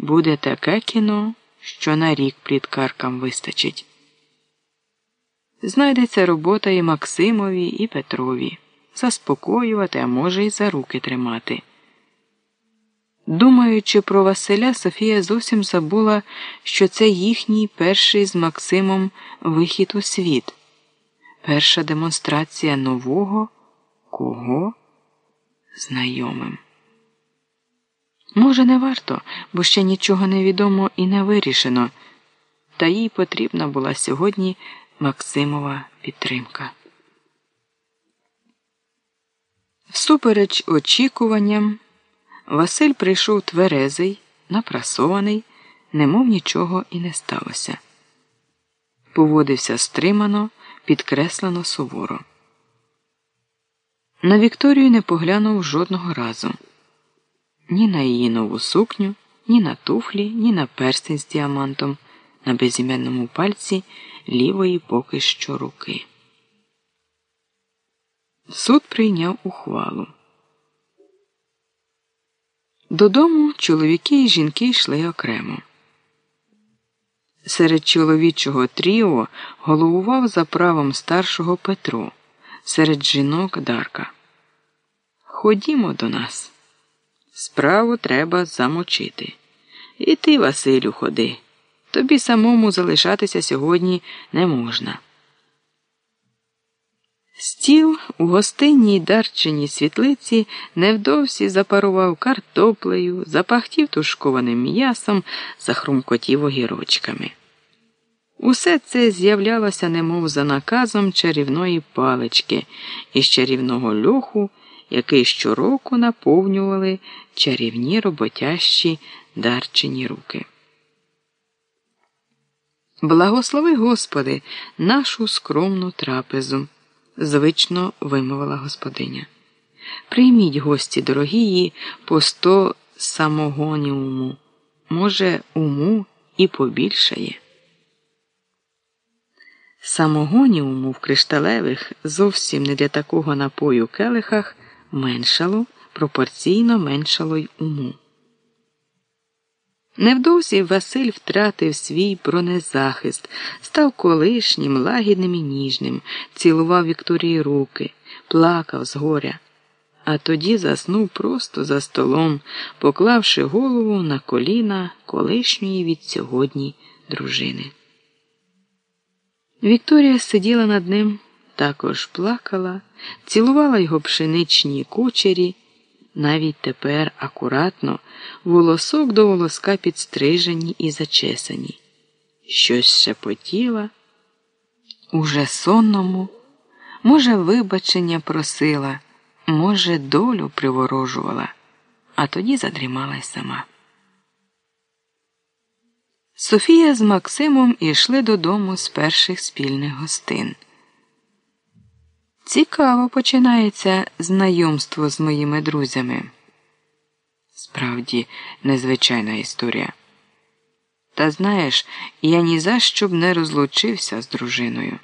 буде таке кіно, що на рік пліткаркам вистачить. Знайдеться робота і Максимові, і Петрові заспокоювати, а може, й за руки тримати. Думаючи про Василя, Софія зовсім забула, що це їхній перший з Максимом вихід у світ, перша демонстрація нового кого знайомим. Може, не варто, бо ще нічого не відомо і не вирішено, та їй потрібна була сьогодні Максимова підтримка. Всупереч очікуванням, Василь прийшов тверезий, напрасований, немов нічого і не сталося. Поводився стримано, підкреслено суворо. На Вікторію не поглянув жодного разу ні на її нову сукню, ні на туфлі, ні на перстень з діамантом на безіменному пальці лівої поки що руки. Суд прийняв ухвалу. Додому чоловіки і жінки йшли окремо. Серед чоловічого тріо головував за правом старшого Петро, серед жінок Дарка. Ходімо до нас. Справу треба замочити. І ти, Василю, ходи. Тобі самому залишатися сьогодні не можна. Стіл у гостинній дарчиній світлиці невдовзі запарував картоплею, запахтів тушкованим м'ясом, захрумкотів огірочками. Усе це з'являлося немов за наказом чарівної палички із чарівного льоху, який щороку наповнювали чарівні роботящі дарчині руки. Благослови, Господи, нашу скромну трапезу звично вимовила господиня. Прийміть гості дорогії по сто самогоніуму. Може, уму і побільшає. Самогоніуму в кришталевих зовсім не для такого напою келихах меншало, пропорційно меншало й уму. Невдовзі Василь втратив свій бронезахист, став колишнім, лагідним і ніжним, цілував Вікторії руки, плакав з горя, а тоді заснув просто за столом, поклавши голову на коліна колишньої від сьогодні дружини. Вікторія сиділа над ним, також плакала, цілувала його пшеничні кучері навіть тепер акуратно, волосок до волоска підстрижені і зачесані. Щось шепотіла, уже сонному, може, вибачення просила, може, долю приворожувала, а тоді задрімала й сама. Софія з Максимом ішли додому з перших спільних гостин. Цікаво починається знайомство з моїми друзями. Справді, незвичайна історія. Та знаєш, я ні за що б не розлучився з дружиною.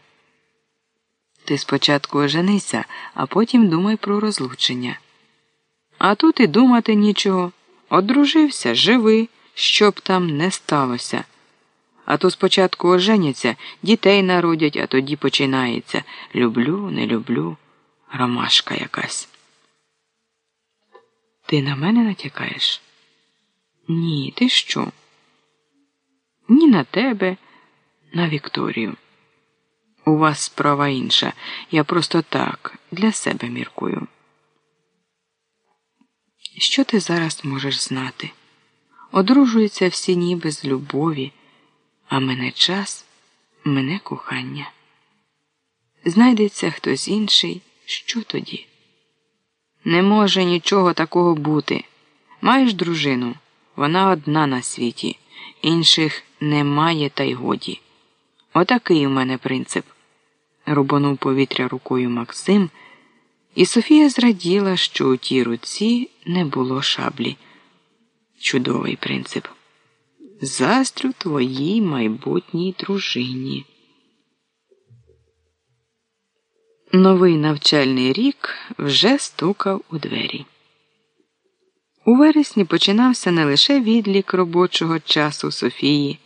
Ти спочатку оженися, а потім думай про розлучення. А тут і думати нічого. Одружився, живи, що б там не сталося. А то спочатку оженяться, дітей народять, а тоді починається люблю, не люблю, ромашка якась. Ти на мене натякаєш? Ні, ти що? Ні на тебе, на Вікторію. У вас справа інша. Я просто так, для себе міркую. Що ти зараз можеш знати? Одружуються всі ніби з любові а мене час, мене кохання. Знайдеться хтось інший, що тоді? Не може нічого такого бути. Маєш дружину, вона одна на світі, інших немає, та й годі. Отакий у мене принцип. Рубанув повітря рукою Максим, і Софія зраділа, що у тій руці не було шаблі. Чудовий принцип заздрю твоїй майбутній дружині. Новий навчальний рік вже стукав у двері. У вересні починався не лише відлік робочого часу Софії.